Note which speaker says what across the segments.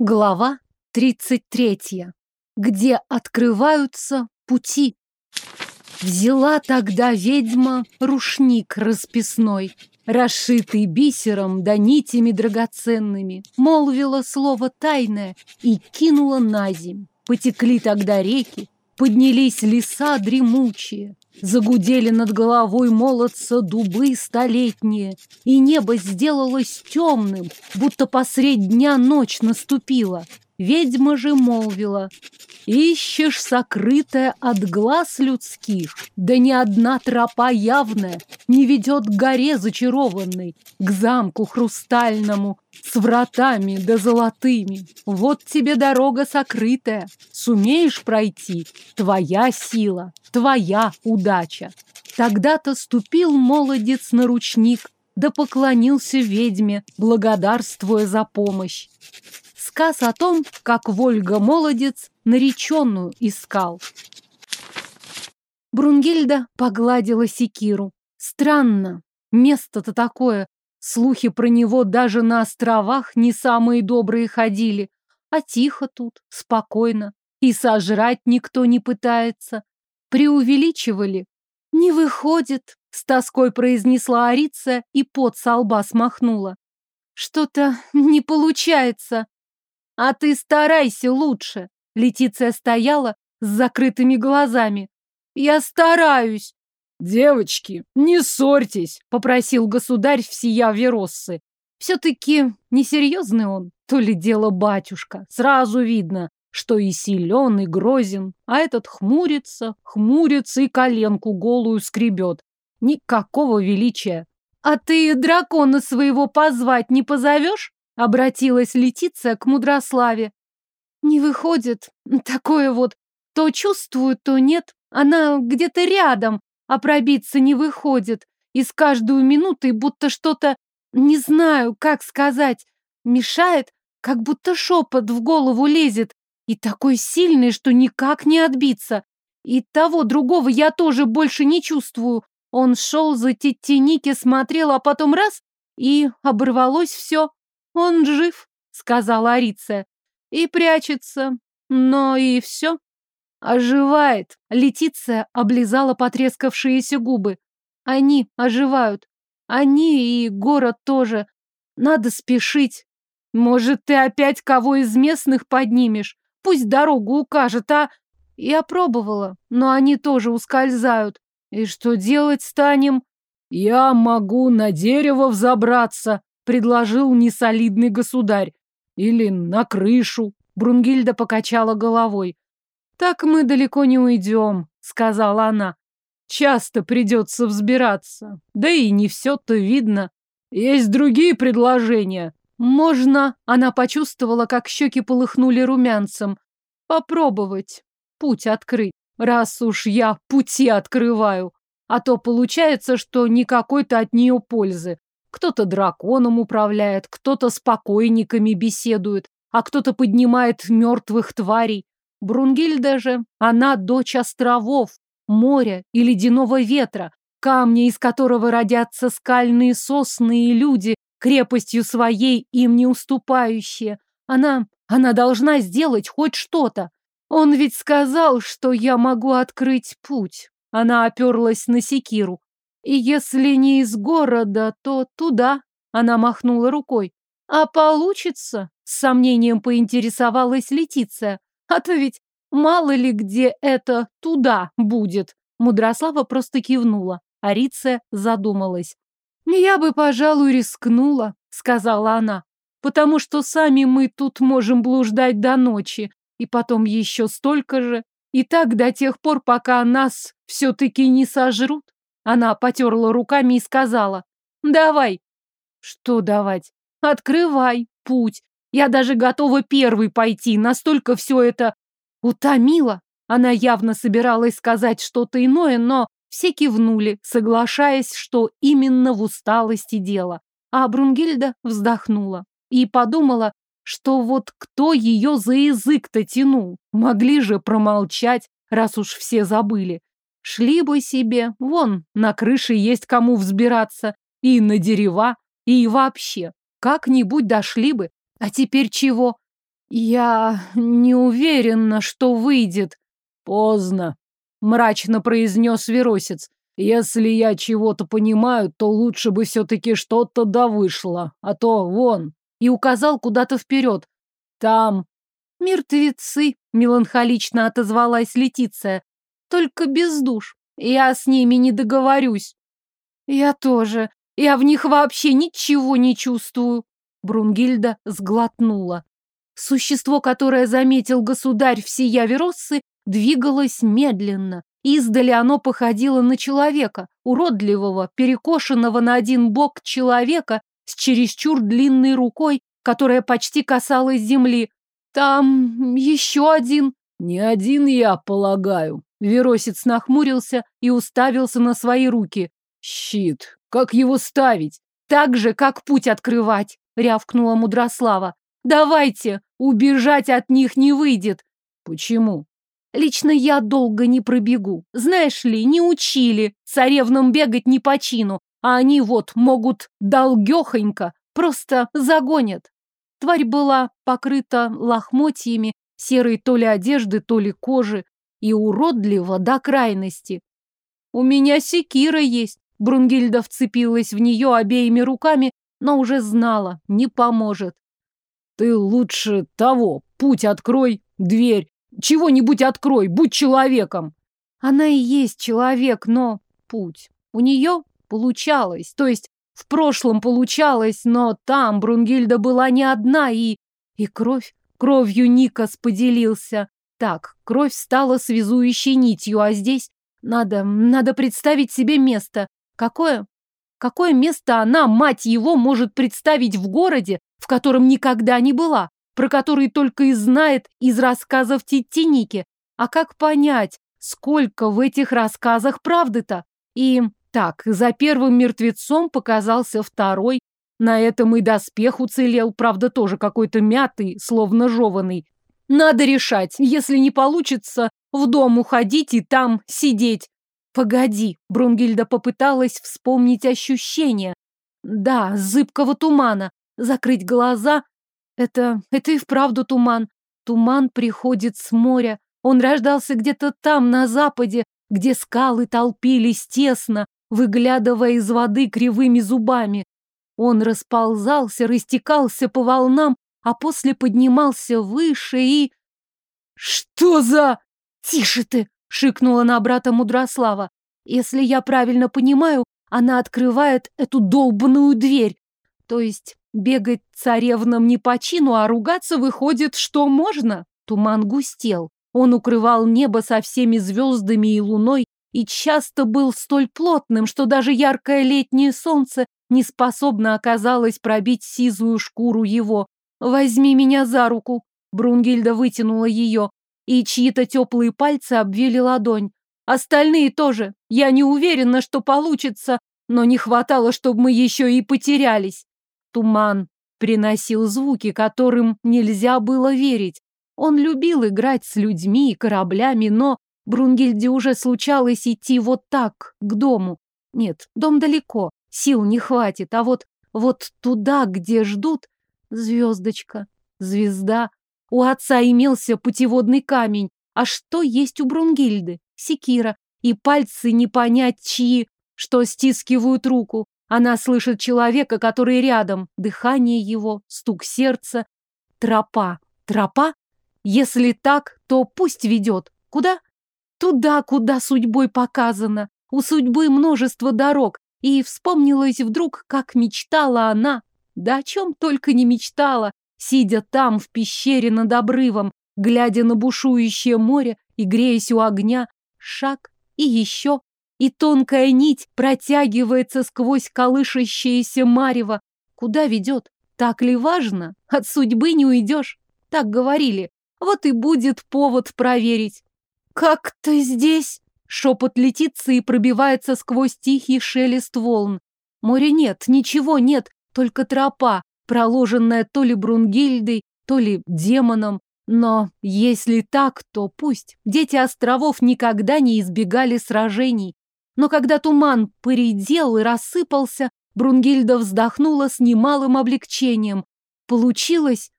Speaker 1: Глава 33. Где открываются пути. Взяла тогда ведьма рушник расписной, расшитый бисером да нитями драгоценными, молвила слово тайное и кинула на земь. Потекли тогда реки, поднялись леса дремучие, Загудели над головой молодца дубы столетние, и небо сделалось темным, будто посредь дня ночь наступила. Ведьма же молвила, ищешь сокрытое от глаз людских, да ни одна тропа явная не ведет к горе зачарованной, к замку хрустальному, с вратами да золотыми. Вот тебе дорога сокрытая, сумеешь пройти, твоя сила, твоя удача. Тогда-то ступил молодец на ручник, да поклонился ведьме, благодарствуя за помощь сказ о том, как Вольга-молодец нареченную искал. Брунгильда погладила секиру. Странно, место-то такое. Слухи про него даже на островах не самые добрые ходили. А тихо тут, спокойно. И сожрать никто не пытается. Преувеличивали. Не выходит, с тоской произнесла Арица и пот со лба смахнула. Что-то не получается. А ты старайся лучше. Летиция стояла с закрытыми глазами. Я стараюсь. Девочки, не ссорьтесь, попросил государь всея Вероссы. Все-таки несерьезный он, то ли дело батюшка. Сразу видно, что и силен, и грозен, а этот хмурится, хмурится и коленку голую скребет. Никакого величия. А ты дракона своего позвать не позовешь? Обратилась Летиция к Мудрославе. Не выходит. Такое вот. То чувствую, то нет. Она где-то рядом, а пробиться не выходит. И с каждую минутой будто что-то, не знаю, как сказать, мешает, как будто шепот в голову лезет. И такой сильный, что никак не отбиться. И того другого я тоже больше не чувствую. Он шел за Титтиники, смотрел, а потом раз, и оборвалось все. «Он жив», — сказала Ариция, — «и прячется, но и все». «Оживает!» — Летиция облизала потрескавшиеся губы. «Они оживают. Они и город тоже. Надо спешить. Может, ты опять кого из местных поднимешь? Пусть дорогу укажет, а...» Я пробовала, но они тоже ускользают. И что делать станем? Я могу на дерево взобраться, предложил несолидный государь. Или на крышу. Брунгильда покачала головой. Так мы далеко не уйдем, сказала она. Часто придется взбираться. Да и не все-то видно. Есть другие предложения. Можно, она почувствовала, как щеки полыхнули румянцем. Попробовать. Путь открыть. Раз уж я пути открываю. А то получается, что никакой-то от нее пользы. Кто-то драконом управляет, кто-то с покойниками беседует, а кто-то поднимает мертвых тварей. Брунгильда же, она дочь островов, моря и ледяного ветра, камня, из которого родятся скальные сосны и люди, крепостью своей им не уступающие. Она, она должна сделать хоть что-то. Он ведь сказал, что я могу открыть путь. Она оперлась на секиру. И если не из города, то туда. Она махнула рукой. А получится? С сомнением поинтересовалась Летиция. А то ведь мало ли где это туда будет. Мудрослава просто кивнула. Ариция задумалась. «Я бы, пожалуй, рискнула», — сказала она, «потому что сами мы тут можем блуждать до ночи, и потом еще столько же, и так до тех пор, пока нас все-таки не сожрут. Она потерла руками и сказала. «Давай». «Что давать?» «Открывай путь. Я даже готова первый пойти. Настолько все это утомило». Она явно собиралась сказать что-то иное, но все кивнули, соглашаясь, что именно в усталости дело. А Брунгильда вздохнула и подумала, что вот кто ее за язык-то тянул? Могли же промолчать, раз уж все забыли. Шли бы себе, вон, на крыше есть кому взбираться, и на дерева, и вообще. Как-нибудь дошли бы. А теперь чего? Я не уверена, что выйдет.
Speaker 2: Поздно, мрачно произнес Веросец. Если я чего-то понимаю, то лучше бы все-таки что-то да вышло. А то вон.
Speaker 1: И указал куда-то вперед.
Speaker 2: Там.
Speaker 1: Мертвецы, меланхолично отозвалась Летиция. Только без душ. Я с ними не договорюсь. Я тоже. Я в них вообще ничего не чувствую. Брунгильда сглотнула. Существо, которое заметил государь всея Вероссы, двигалось медленно. Издали оно походило на человека, уродливого, перекошенного на один бок человека с чересчур длинной рукой, которая почти касалась земли. Там еще один.
Speaker 2: Не один я, полагаю. Веросец нахмурился и уставился на свои руки. Щит. Как его ставить?
Speaker 1: Так же, как путь открывать, рявкнула Мудрослава. Давайте, убежать от них не выйдет.
Speaker 2: Почему?
Speaker 1: Лично я долго не пробегу. Знаешь ли, не учили царевнам бегать не по чину, а они вот могут долгехонько просто загонят. Тварь была покрыта лохмотьями, серой то ли одежды, то ли кожи, и уродлива до крайности. У меня секира есть. Брунгильда вцепилась в нее обеими руками, но уже знала, не поможет.
Speaker 2: Ты лучше того, путь открой, дверь. Чего-нибудь открой, будь человеком.
Speaker 1: Она и есть человек, но путь. У нее получалось, то есть в прошлом получалось, но там Брунгильда была не одна и... И кровь, кровью Никас поделился. Так, кровь стала связующей нитью, а здесь надо, надо представить себе место. Какое? Какое место она, мать его, может представить в городе, в котором никогда не была, про который только и знает из рассказов Титтиники. А как понять, сколько в этих рассказах правды-то? И так, за первым мертвецом показался второй. На этом и доспех уцелел, правда, тоже какой-то мятый, словно жеванный. Надо решать, если не получится, в дом уходить и там сидеть. Погоди, Брунгильда попыталась вспомнить ощущения. Да, зыбкого тумана, закрыть глаза. Это, это и вправду туман. Туман приходит с моря. Он рождался где-то там, на западе, где скалы толпились тесно, выглядывая из воды кривыми зубами. Он расползался, растекался по волнам, а после поднимался выше и... «Что за...» «Тише ты!» — шикнула на брата Мудрослава. «Если я правильно понимаю, она открывает эту долбанную дверь. То есть бегать царевнам не по чину, а ругаться выходит, что можно. Туман густел. Он укрывал небо со всеми звездами и луной и часто был столь плотным, что даже яркое летнее солнце не способно оказалось пробить сизую шкуру его. «Возьми меня за руку!» Брунгильда вытянула ее, и чьи-то теплые пальцы обвили ладонь. «Остальные тоже. Я не уверена, что получится, но не хватало, чтобы мы еще и потерялись. Туман приносил звуки, которым нельзя было верить. Он любил играть с людьми и кораблями, но Брунгильде уже случалось идти вот так, к дому. Нет, дом далеко, сил не хватит, а вот, вот туда, где ждут, звездочка, звезда. У отца имелся путеводный камень, а что есть у Брунгильды? Секира, и пальцы не понять чьи, что стискивают руку. Она слышит человека, который рядом, дыхание его, стук сердца. Тропа. Тропа? Если так, то пусть ведет. Куда? Туда, куда судьбой показано. У судьбы множество дорог. И вспомнилось вдруг, как мечтала она. Да о чем только не мечтала, сидя там, в пещере над обрывом, глядя на бушующее море и греясь у огня. Шаг и еще и тонкая нить протягивается сквозь колышащееся марево. Куда ведет? Так ли важно? От судьбы не уйдешь. Так говорили. Вот и будет повод проверить. «Как ты здесь?» Шепот летится и пробивается сквозь тихий шелест волн. Моря нет, ничего нет, только тропа, проложенная то ли Брунгильдой, то ли демоном. Но если так, то пусть. Дети островов никогда не избегали сражений. Но когда туман поредел и рассыпался, Брунгильда вздохнула с немалым облегчением. Получилось?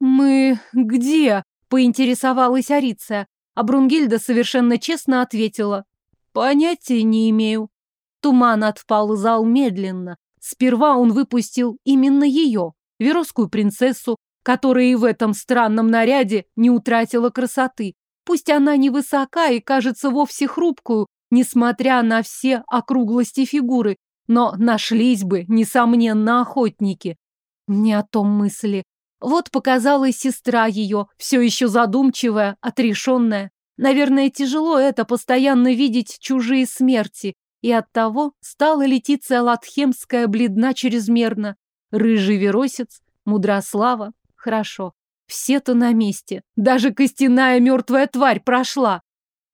Speaker 1: Мы где? Поинтересовалась Ариция, а Брунгильда совершенно честно ответила. Понятия не имею. Туман отпал зал медленно. Сперва он выпустил именно ее, веросскую принцессу, которая и в этом странном наряде не утратила красоты. Пусть она невысока и кажется вовсе хрупкую, несмотря на все округлости фигуры, но нашлись бы, несомненно, охотники. Не о том мысли. Вот показалась сестра ее, все еще задумчивая, отрешенная. Наверное, тяжело это постоянно видеть чужие смерти, и оттого стала Летиция Латхемская бледна чрезмерно. Рыжий веросец, мудрослава, хорошо. Все-то на месте. Даже костяная мертвая тварь прошла.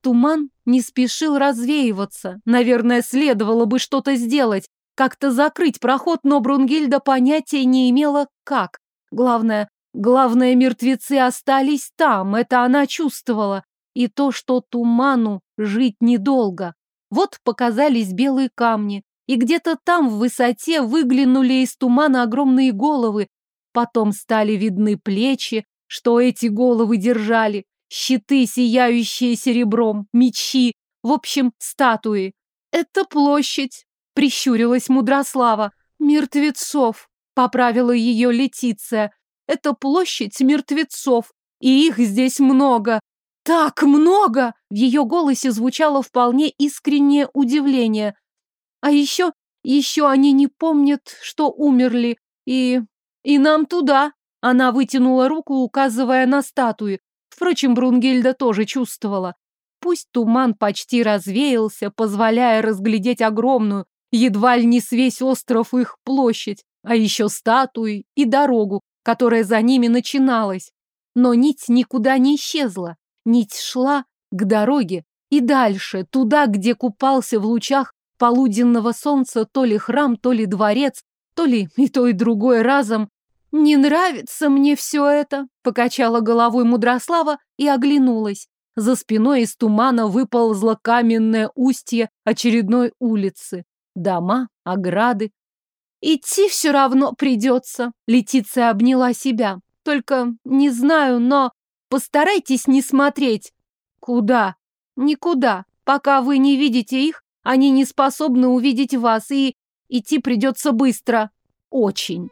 Speaker 1: Туман не спешил развеиваться. Наверное, следовало бы что-то сделать, как-то закрыть проход, но Брунгильда понятия не имела, как. Главное, главное, мертвецы остались там, это она чувствовала. И то, что туману жить недолго. Вот показались белые камни, и где-то там в высоте выглянули из тумана огромные головы. Потом стали видны плечи, что эти головы держали, щиты, сияющие серебром, мечи, в общем, статуи. Это площадь, прищурилась Мудрослава. Мертвецов, поправила ее Летиция. Это площадь мертвецов, и их здесь много. Так много! В ее голосе звучало вполне искреннее удивление. А еще, еще они не помнят, что умерли. И... и нам туда. Она вытянула руку, указывая на статуи. Впрочем, Брунгельда тоже чувствовала. Пусть туман почти развеялся, позволяя разглядеть огромную, едва ли не с весь остров их площадь, а еще статуи и дорогу, которая за ними начиналась. Но нить никуда не исчезла. Нить шла к дороге и дальше, туда, где купался в лучах полуденного солнца то ли храм, то ли дворец, то ли и то, и другое разом. «Не нравится мне все это», — покачала головой Мудрослава и оглянулась. За спиной из тумана выползло каменное устье очередной улицы. Дома, ограды. «Идти все равно придется», — Летиция обняла себя. «Только не знаю, но Постарайтесь не смотреть. Куда? Никуда. Пока вы не видите их, они не способны увидеть вас, и идти придется быстро. Очень.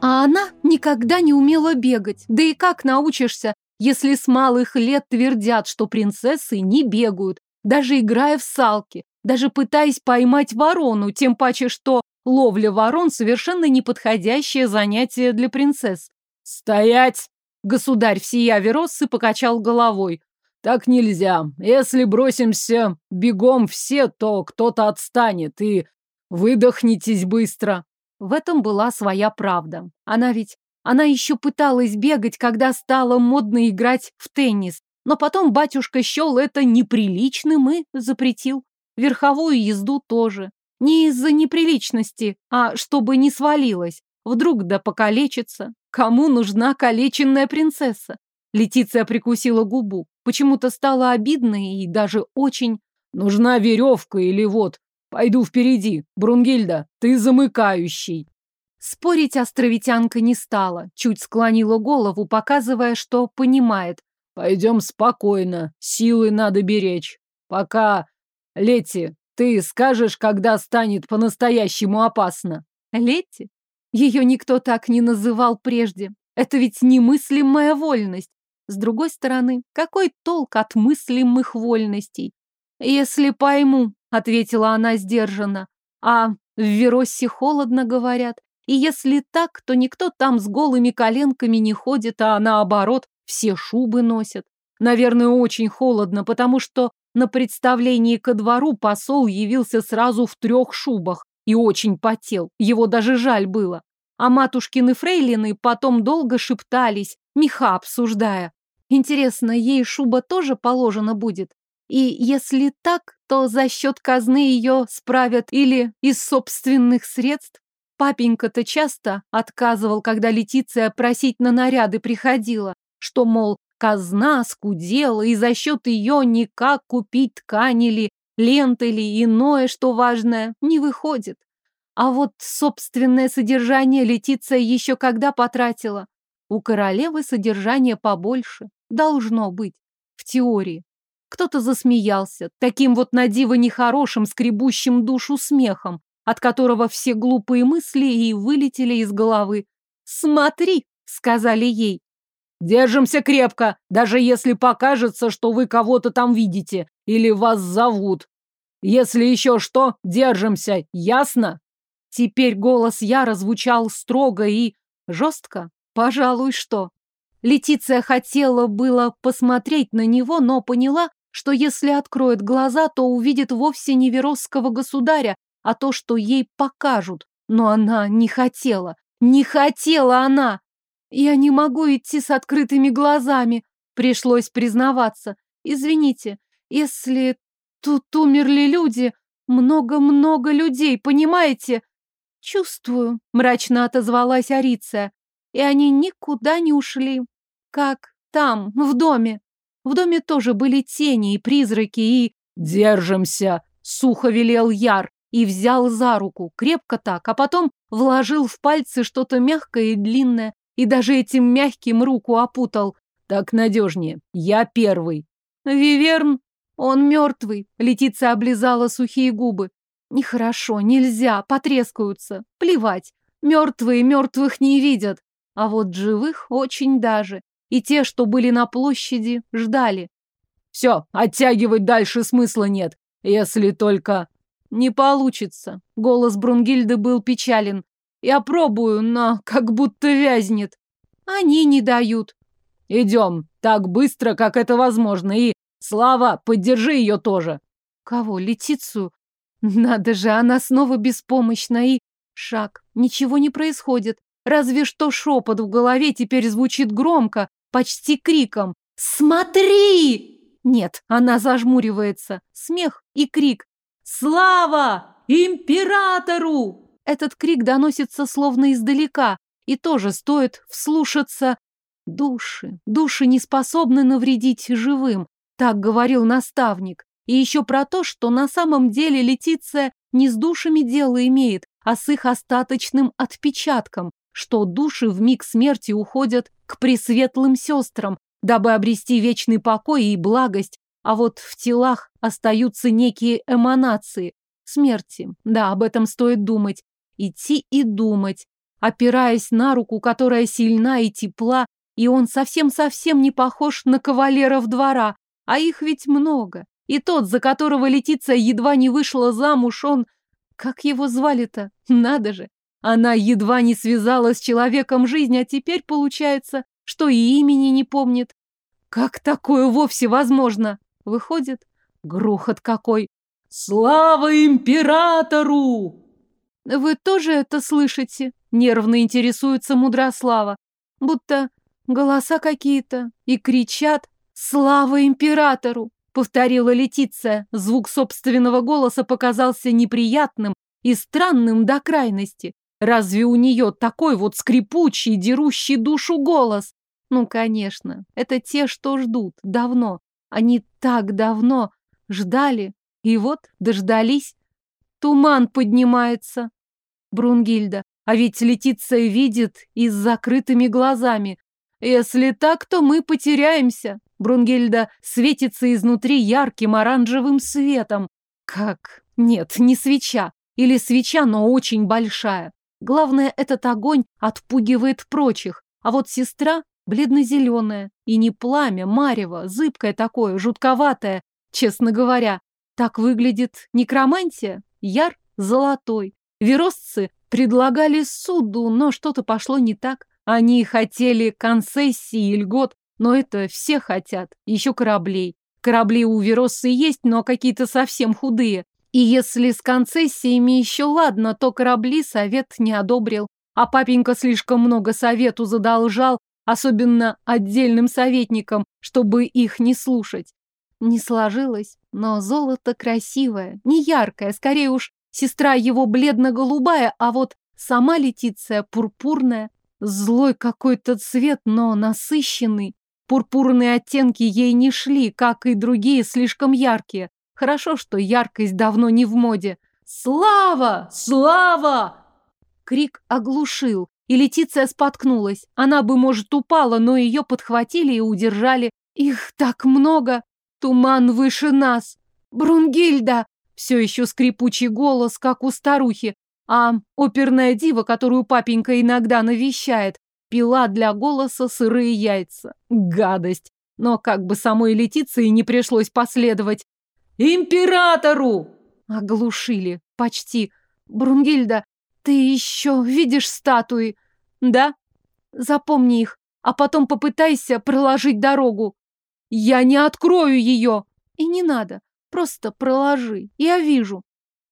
Speaker 1: А она никогда не умела бегать. Да и как научишься, если с малых лет твердят, что принцессы не бегают, даже играя в салки, даже пытаясь поймать ворону, тем паче, что Ловля ворон – совершенно неподходящее занятие для принцесс. «Стоять!» – государь всея Вероссы покачал головой. «Так нельзя. Если бросимся бегом все, то кто-то отстанет, и выдохнитесь быстро». В этом была своя правда. Она ведь... Она еще пыталась бегать, когда стало модно играть в теннис. Но потом батюшка счел это неприличным и запретил. Верховую езду тоже. Не из-за неприличности, а чтобы не свалилась. Вдруг да покалечится. Кому нужна калеченная принцесса? Летиция прикусила губу. Почему-то стало обидно и даже очень... Нужна веревка или вот. Пойду впереди. Брунгильда, ты замыкающий. Спорить островитянка не стала. Чуть склонила голову, показывая, что понимает. Пойдем спокойно. Силы надо беречь. Пока... Лети, ты скажешь, когда станет по-настоящему опасно. Летти? Ее никто так не называл прежде. Это ведь немыслимая вольность. С другой стороны, какой толк от мыслимых вольностей? Если пойму, ответила она сдержанно. А в Веросе холодно, говорят. И если так, то никто там с голыми коленками не ходит, а наоборот, все шубы носят. Наверное, очень холодно, потому что на представлении ко двору посол явился сразу в трех шубах и очень потел, его даже жаль было. А матушкины фрейлины потом долго шептались, меха обсуждая. Интересно, ей шуба тоже положена будет? И если так, то за счет казны ее справят или из собственных средств? Папенька-то часто отказывал, когда Летиция просить на наряды приходила, что, мол, Казна скудела, и за счет ее никак купить ткань или лента или иное, что важное, не выходит. А вот собственное содержание Летиция еще когда потратила. У королевы содержание побольше. Должно быть. В теории. Кто-то засмеялся, таким вот на диво нехорошим, скребущим душу смехом, от которого все глупые мысли и вылетели из головы. «Смотри!» — сказали ей.
Speaker 2: «Держимся крепко, даже если покажется, что вы кого-то там видите или вас зовут. Если еще что, держимся, ясно?»
Speaker 1: Теперь голос Яра звучал строго и жестко. Пожалуй, что. Летиция хотела было посмотреть на него, но поняла, что если откроет глаза, то увидит вовсе не Веросского государя, а то, что ей покажут. Но она не хотела. Не хотела она! Я не могу идти с открытыми глазами, пришлось признаваться. Извините, если тут умерли люди, много-много людей, понимаете? Чувствую, мрачно отозвалась Ариция. И они никуда не ушли. Как там, в доме. В доме тоже были тени и призраки, и...
Speaker 2: «Держимся!» — сухо велел Яр и взял за руку, крепко так, а потом вложил в пальцы что-то мягкое и длинное, и даже этим мягким руку опутал. Так надежнее. Я первый.
Speaker 1: Виверн, он мертвый. Летица облизала сухие губы. Нехорошо, нельзя, потрескаются. Плевать. Мертвые мертвых не видят. А вот живых очень даже. И те, что были на площади, ждали.
Speaker 2: Все, оттягивать дальше смысла нет. Если только...
Speaker 1: Не получится. Голос Брунгильды был печален. Я пробую, но как будто вязнет. Они не дают.
Speaker 2: Идем, так быстро, как это возможно. И, Слава, поддержи ее тоже.
Speaker 1: Кого? Летицу? Надо же, она снова беспомощна и... Шаг. Ничего не происходит. Разве что шепот в голове теперь звучит громко, почти криком. «Смотри!» Нет, она зажмуривается. Смех и крик. «Слава! Императору!» Этот крик доносится словно издалека, и тоже стоит вслушаться. Души, души не способны навредить живым, так говорил наставник. И еще про то, что на самом деле Летиция не с душами дело имеет, а с их остаточным отпечатком, что души в миг смерти уходят к пресветлым сестрам, дабы обрести вечный покой и благость, а вот в телах остаются некие эманации. Смерти. Да, об этом стоит думать. Идти и думать, опираясь на руку, которая сильна и тепла, и он совсем-совсем не похож на кавалеров двора, а их ведь много. И тот, за которого Летиция едва не вышла замуж, он... Как его звали-то? Надо же! Она едва не связала с человеком жизнь, а теперь получается, что и имени не помнит. Как такое вовсе возможно? Выходит, грохот какой. «Слава императору!» «Вы тоже это слышите?» Нервно интересуется Мудрослава. Будто голоса какие-то и кричат «Слава императору!» Повторила Летиция. Звук собственного голоса показался неприятным и странным до крайности. Разве у нее такой вот скрипучий, дерущий душу голос? Ну, конечно, это те, что ждут давно. Они так давно ждали, и вот дождались. Туман поднимается. Брунгильда, а ведь Летиция видит и с закрытыми глазами. Если так, то мы потеряемся. Брунгильда светится изнутри ярким оранжевым светом. Как? Нет, не свеча. Или свеча, но очень большая. Главное, этот огонь отпугивает прочих. А вот сестра бледно-зеленая. И не пламя, марево, зыбкое такое, жутковатое, честно говоря. Так выглядит некромантия. Яр золотой. Веросцы предлагали суду, но что-то пошло не так. Они хотели концессии и льгот, но это все хотят. Еще кораблей. Корабли у Вероссы есть, но какие-то совсем худые. И если с концессиями еще ладно, то корабли совет не одобрил. А папенька слишком много совету задолжал, особенно отдельным советникам, чтобы их не слушать. Не сложилось, но золото красивое, не яркое, скорее уж сестра его бледно-голубая, а вот сама Летиция пурпурная. Злой какой-то цвет, но насыщенный. Пурпурные оттенки ей не шли, как и другие слишком яркие. Хорошо, что яркость давно не в моде. «Слава! Слава!» Крик оглушил, и Летиция споткнулась. Она бы, может, упала, но ее подхватили и удержали. Их так много! Туман выше нас! Брунгильда! Все еще скрипучий голос, как у старухи. А оперная дива, которую папенька иногда навещает, пила для голоса сырые яйца. Гадость! Но как бы самой Летиции не пришлось последовать. «Императору!» Оглушили. Почти. Брунгильда, ты еще видишь статуи? Да? Запомни их, а потом попытайся проложить дорогу. Я не открою ее. И не надо. Просто проложи. Я вижу.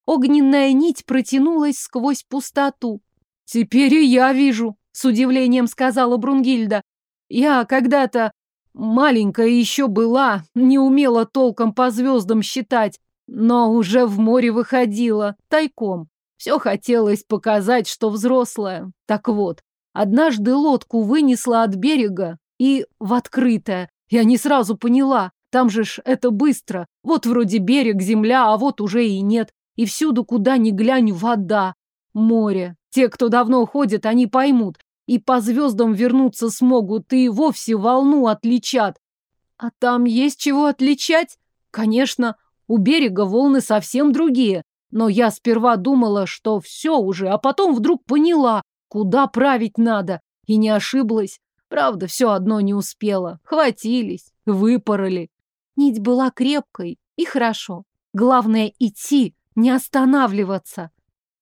Speaker 1: Огненная нить протянулась сквозь пустоту. Теперь и я вижу, с удивлением сказала Брунгильда. Я когда-то маленькая еще была, не умела толком по звездам считать, но уже в море выходила, тайком. Все хотелось показать, что взрослая. Так вот, однажды лодку вынесла от берега и в открытое. Я не сразу поняла, там же ж это быстро. Вот вроде берег, земля, а вот уже и нет. И всюду, куда ни глянь, вода, море. Те, кто давно ходит, они поймут. И по звездам вернуться смогут, и вовсе волну отличат. А там есть чего отличать? Конечно, у берега волны совсем другие. Но я сперва думала, что все уже, а потом вдруг поняла, куда править надо. И не ошиблась. Правда, все одно не успела. Хватились, выпороли. Нить была крепкой и хорошо. Главное идти, не останавливаться.